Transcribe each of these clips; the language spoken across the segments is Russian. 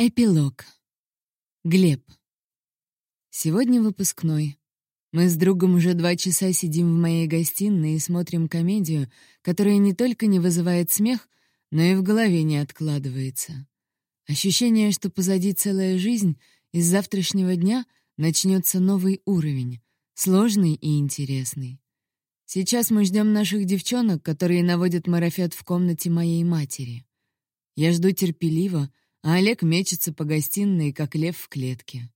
Эпилог. Глеб. Сегодня выпускной. Мы с другом уже два часа сидим в моей гостиной и смотрим комедию, которая не только не вызывает смех, но и в голове не откладывается. Ощущение, что позади целая жизнь, и с завтрашнего дня начнется новый уровень, сложный и интересный. Сейчас мы ждем наших девчонок, которые наводят марафет в комнате моей матери. Я жду терпеливо, а Олег мечется по гостиной, как лев в клетке.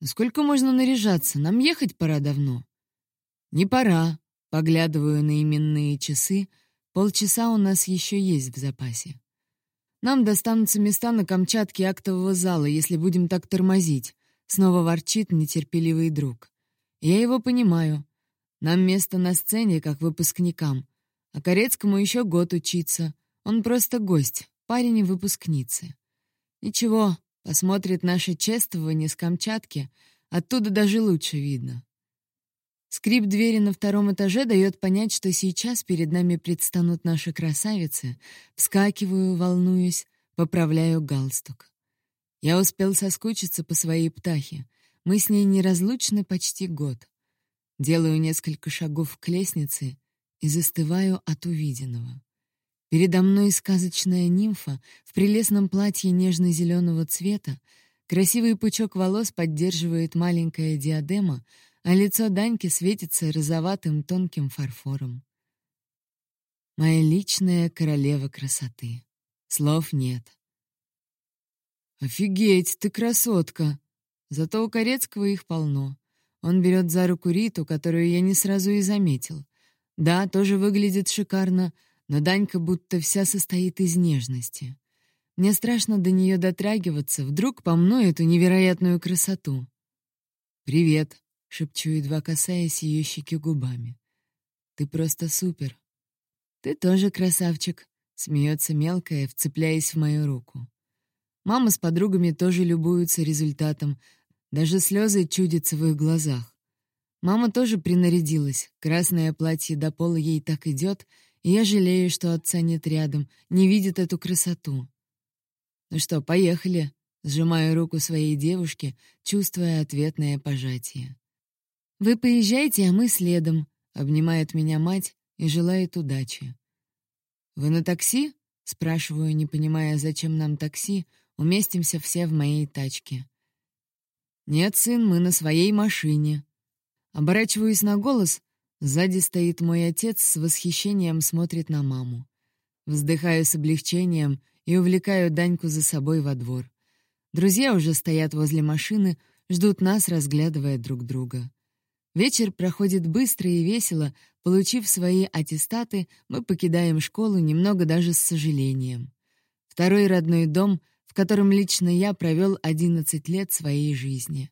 «Ну «Сколько можно наряжаться? Нам ехать пора давно». «Не пора», — поглядываю на именные часы. Полчаса у нас еще есть в запасе. «Нам достанутся места на Камчатке актового зала, если будем так тормозить», — снова ворчит нетерпеливый друг. «Я его понимаю. Нам место на сцене, как выпускникам. А Корецкому еще год учиться. Он просто гость, парень и выпускницы. Ничего, посмотрит наше чествование с Камчатки, оттуда даже лучше видно. Скрип двери на втором этаже дает понять, что сейчас перед нами предстанут наши красавицы. Вскакиваю, волнуюсь, поправляю галстук. Я успел соскучиться по своей птахе. Мы с ней неразлучны почти год. Делаю несколько шагов к лестнице и застываю от увиденного. Передо мной сказочная нимфа в прелестном платье нежно-зеленого цвета, красивый пучок волос поддерживает маленькая диадема, а лицо Даньки светится розоватым тонким фарфором. Моя личная королева красоты. Слов нет. «Офигеть, ты красотка!» Зато у Корецкого их полно. Он берет за руку Риту, которую я не сразу и заметил. Да, тоже выглядит шикарно — но Данька будто вся состоит из нежности. Мне страшно до нее дотрагиваться, вдруг помну эту невероятную красоту. «Привет», — шепчу, едва касаясь ее щеки губами. «Ты просто супер». «Ты тоже красавчик», — смеется мелкая, вцепляясь в мою руку. Мама с подругами тоже любуются результатом, даже слезы чудятся в их глазах. Мама тоже принарядилась, красное платье до пола ей так идет — я жалею, что отца нет рядом, не видит эту красоту. Ну что, поехали, сжимаю руку своей девушки, чувствуя ответное пожатие. Вы поезжайте, а мы следом, обнимает меня мать и желает удачи. Вы на такси? спрашиваю, не понимая, зачем нам такси, уместимся все в моей тачке. Нет, сын, мы на своей машине. Оборачиваюсь на голос, Сзади стоит мой отец, с восхищением смотрит на маму. Вздыхаю с облегчением и увлекаю Даньку за собой во двор. Друзья уже стоят возле машины, ждут нас, разглядывая друг друга. Вечер проходит быстро и весело. Получив свои аттестаты, мы покидаем школу немного даже с сожалением. Второй родной дом, в котором лично я провел 11 лет своей жизни.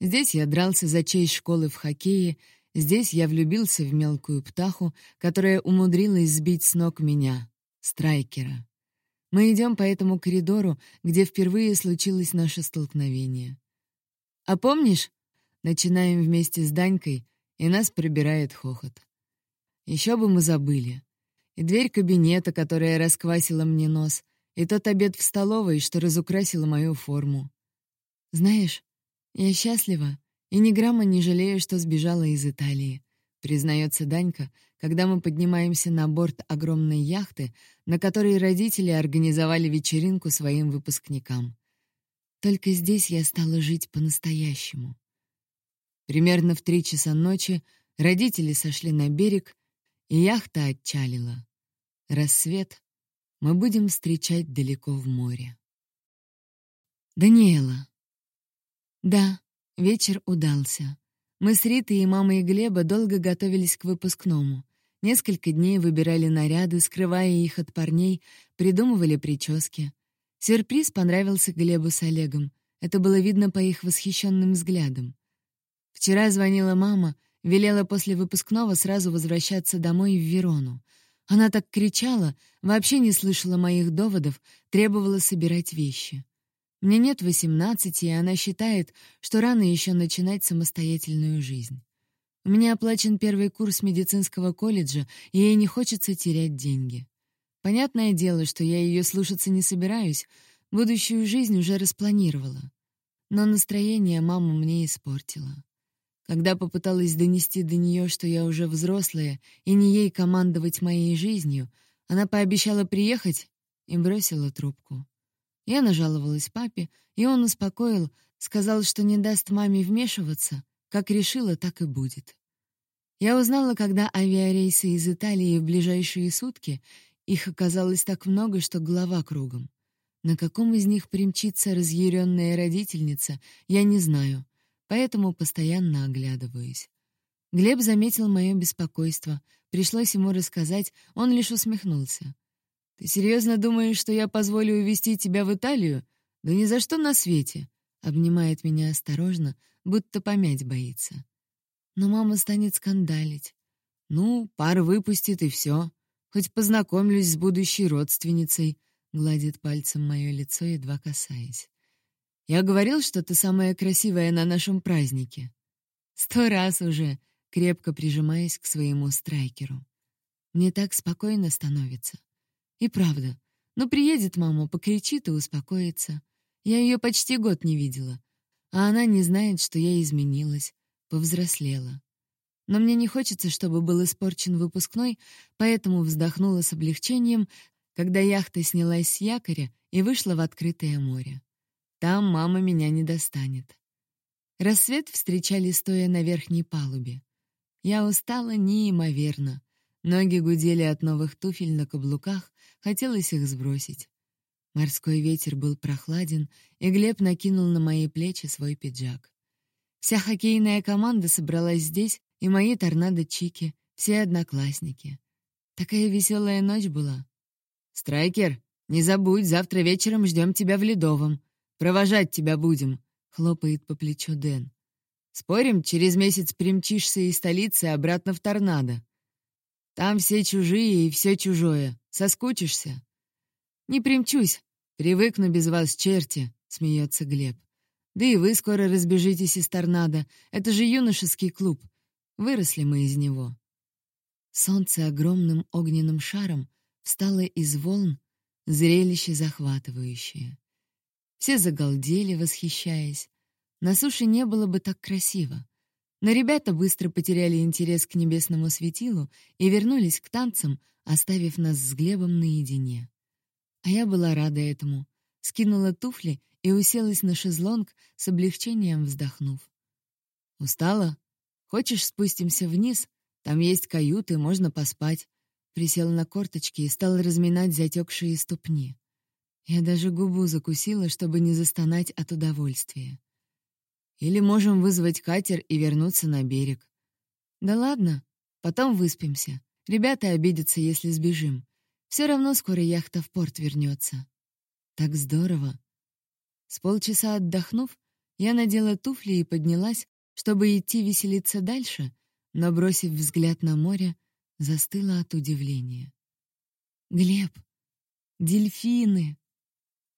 Здесь я дрался за честь школы в хоккее — Здесь я влюбился в мелкую птаху, которая умудрилась сбить с ног меня, страйкера. Мы идем по этому коридору, где впервые случилось наше столкновение. «А помнишь?» Начинаем вместе с Данькой, и нас прибирает хохот. Еще бы мы забыли. И дверь кабинета, которая расквасила мне нос, и тот обед в столовой, что разукрасила мою форму. Знаешь, я счастлива, и ни грамма не жалею, что сбежала из Италии, признается Данька, когда мы поднимаемся на борт огромной яхты, на которой родители организовали вечеринку своим выпускникам. Только здесь я стала жить по-настоящему. Примерно в три часа ночи родители сошли на берег, и яхта отчалила. Рассвет мы будем встречать далеко в море. Даниэла. Да, Вечер удался. Мы с Ритой и мамой Глеба долго готовились к выпускному. Несколько дней выбирали наряды, скрывая их от парней, придумывали прически. Сюрприз понравился Глебу с Олегом. Это было видно по их восхищенным взглядам. Вчера звонила мама, велела после выпускного сразу возвращаться домой в Верону. Она так кричала, вообще не слышала моих доводов, требовала собирать вещи. Мне нет восемнадцати, и она считает, что рано еще начинать самостоятельную жизнь. У меня оплачен первый курс медицинского колледжа, и ей не хочется терять деньги. Понятное дело, что я ее слушаться не собираюсь, Будущую жизнь уже распланировала. Но настроение мама мне испортила. Когда попыталась донести до нее, что я уже взрослая и не ей командовать моей жизнью, она пообещала приехать и бросила трубку. Я нажаловалась папе, и он успокоил, сказал, что не даст маме вмешиваться, как решила, так и будет. Я узнала, когда авиарейсы из Италии в ближайшие сутки, их оказалось так много, что голова кругом. На каком из них примчится разъяренная родительница, я не знаю, поэтому постоянно оглядываюсь. Глеб заметил мое беспокойство. Пришлось ему рассказать, он лишь усмехнулся. «Ты серьезно думаешь, что я позволю увезти тебя в Италию? Да ни за что на свете!» Обнимает меня осторожно, будто помять боится. Но мама станет скандалить. «Ну, пар выпустит, и все. Хоть познакомлюсь с будущей родственницей», — гладит пальцем мое лицо, едва касаясь. «Я говорил, что ты самая красивая на нашем празднике». «Сто раз уже», крепко прижимаясь к своему страйкеру. Мне так спокойно становится. И правда, ну приедет мама, покричит и успокоится. Я ее почти год не видела, а она не знает, что я изменилась, повзрослела. Но мне не хочется, чтобы был испорчен выпускной, поэтому вздохнула с облегчением, когда яхта снялась с якоря и вышла в открытое море. Там мама меня не достанет. Рассвет встречали, стоя на верхней палубе. Я устала неимоверно. Ноги гудели от новых туфель на каблуках, хотелось их сбросить. Морской ветер был прохладен, и Глеб накинул на мои плечи свой пиджак. Вся хоккейная команда собралась здесь, и мои торнадо-чики, все одноклассники. Такая веселая ночь была. «Страйкер, не забудь, завтра вечером ждем тебя в Ледовом. Провожать тебя будем», — хлопает по плечу Дэн. Спорим, через месяц примчишься из столицы обратно в Торнадо. Там все чужие и все чужое. Соскучишься? Не примчусь. Привыкну без вас, черти, смеется Глеб. Да и вы скоро разбежитесь из Торнадо. Это же юношеский клуб. Выросли мы из него. Солнце огромным огненным шаром встало из волн, зрелище захватывающее. Все загалдели, восхищаясь. На суше не было бы так красиво. Но ребята быстро потеряли интерес к небесному светилу и вернулись к танцам, оставив нас с Глебом наедине. А я была рада этому. Скинула туфли и уселась на шезлонг, с облегчением вздохнув. «Устала? Хочешь, спустимся вниз? Там есть каюты, можно поспать». Присела на корточки и стала разминать затекшие ступни. Я даже губу закусила, чтобы не застонать от удовольствия. Или можем вызвать катер и вернуться на берег. Да ладно, потом выспимся. Ребята обидятся, если сбежим. Все равно скоро яхта в порт вернется. Так здорово. С полчаса отдохнув, я надела туфли и поднялась, чтобы идти веселиться дальше, но, бросив взгляд на море, застыла от удивления. «Глеб, дельфины!»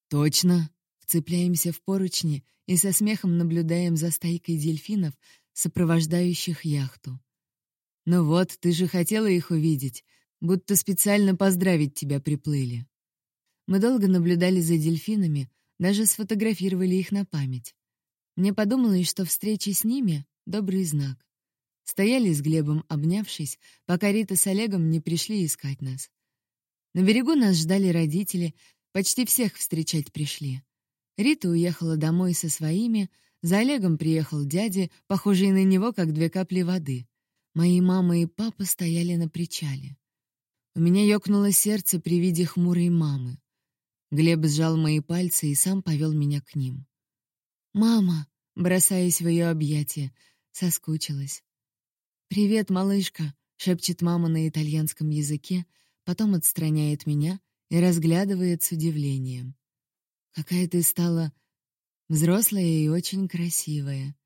«Точно!» Вцепляемся в поручни и со смехом наблюдаем за стайкой дельфинов, сопровождающих яхту. «Ну вот, ты же хотела их увидеть, будто специально поздравить тебя приплыли». Мы долго наблюдали за дельфинами, даже сфотографировали их на память. Мне подумалось, что встреча с ними — добрый знак. Стояли с Глебом, обнявшись, пока Рита с Олегом не пришли искать нас. На берегу нас ждали родители, почти всех встречать пришли. Рита уехала домой со своими, за Олегом приехал дядя, похожий на него, как две капли воды. Мои мама и папа стояли на причале. У меня ёкнуло сердце при виде хмурой мамы. Глеб сжал мои пальцы и сам повел меня к ним. «Мама!» — бросаясь в ее объятия, соскучилась. «Привет, малышка!» — шепчет мама на итальянском языке, потом отстраняет меня и разглядывает с удивлением. Какая ты стала взрослая и очень красивая.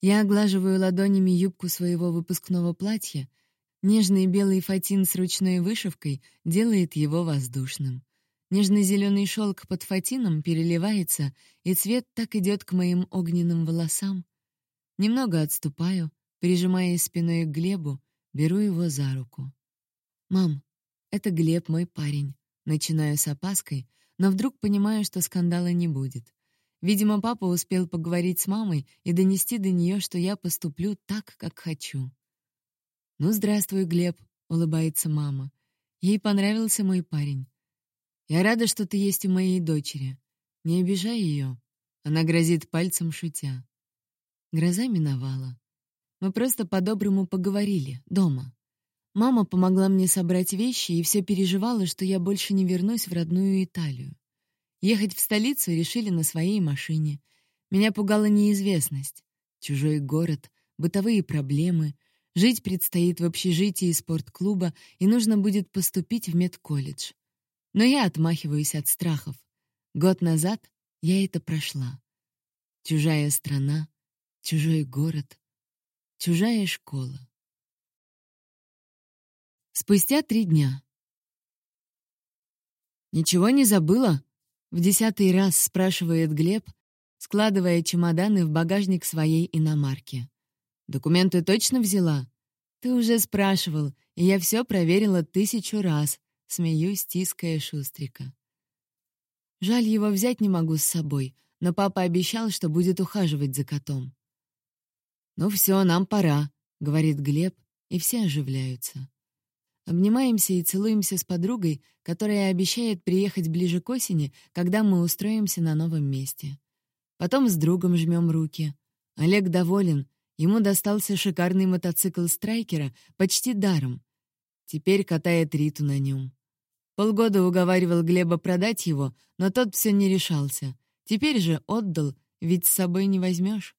Я оглаживаю ладонями юбку своего выпускного платья. Нежный белый фатин с ручной вышивкой делает его воздушным. Нежно-зеленый шелк под фатином переливается, и цвет так идет к моим огненным волосам. Немного отступаю, прижимаясь спиной к Глебу, беру его за руку. «Мам, это Глеб, мой парень». Начинаю с опаской, но вдруг понимаю, что скандала не будет. Видимо, папа успел поговорить с мамой и донести до нее, что я поступлю так, как хочу. «Ну, здравствуй, Глеб», — улыбается мама. Ей понравился мой парень. «Я рада, что ты есть у моей дочери. Не обижай ее». Она грозит пальцем, шутя. Гроза миновала. Мы просто по-доброму поговорили, дома. Мама помогла мне собрать вещи и все переживала, что я больше не вернусь в родную Италию. Ехать в столицу решили на своей машине. Меня пугала неизвестность. Чужой город, бытовые проблемы. Жить предстоит в общежитии спортклуба, и нужно будет поступить в медколледж. Но я отмахиваюсь от страхов. Год назад я это прошла. Чужая страна, чужой город, чужая школа. Спустя три дня. «Ничего не забыла?» В десятый раз спрашивает Глеб, складывая чемоданы в багажник своей иномарки. «Документы точно взяла?» «Ты уже спрашивал, и я все проверила тысячу раз», — смеюсь, тиская Шустрика. Жаль, его взять не могу с собой, но папа обещал, что будет ухаживать за котом. «Ну все, нам пора», — говорит Глеб, и все оживляются. Обнимаемся и целуемся с подругой, которая обещает приехать ближе к осени, когда мы устроимся на новом месте. Потом с другом жмем руки. Олег доволен. Ему достался шикарный мотоцикл Страйкера почти даром. Теперь катает Риту на нем. Полгода уговаривал Глеба продать его, но тот все не решался. Теперь же отдал, ведь с собой не возьмешь.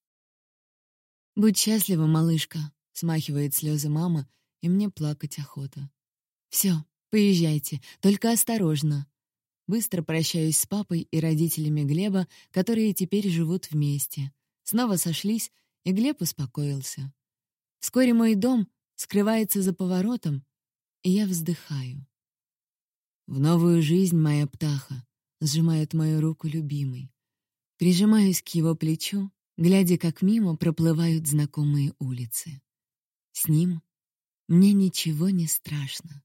«Будь счастлива, малышка», — смахивает слезы мама, и мне плакать охота. Все, поезжайте, только осторожно. Быстро прощаюсь с папой и родителями Глеба, которые теперь живут вместе. Снова сошлись, и Глеб успокоился. Вскоре мой дом скрывается за поворотом, и я вздыхаю. В новую жизнь моя птаха сжимает мою руку любимый. Прижимаюсь к его плечу, глядя, как мимо проплывают знакомые улицы. С ним мне ничего не страшно.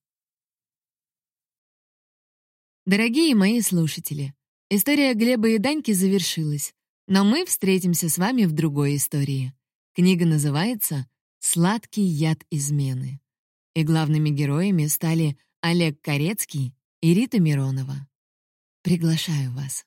Дорогие мои слушатели, история Глеба и Даньки завершилась, но мы встретимся с вами в другой истории. Книга называется «Сладкий яд измены». И главными героями стали Олег Корецкий и Рита Миронова. Приглашаю вас.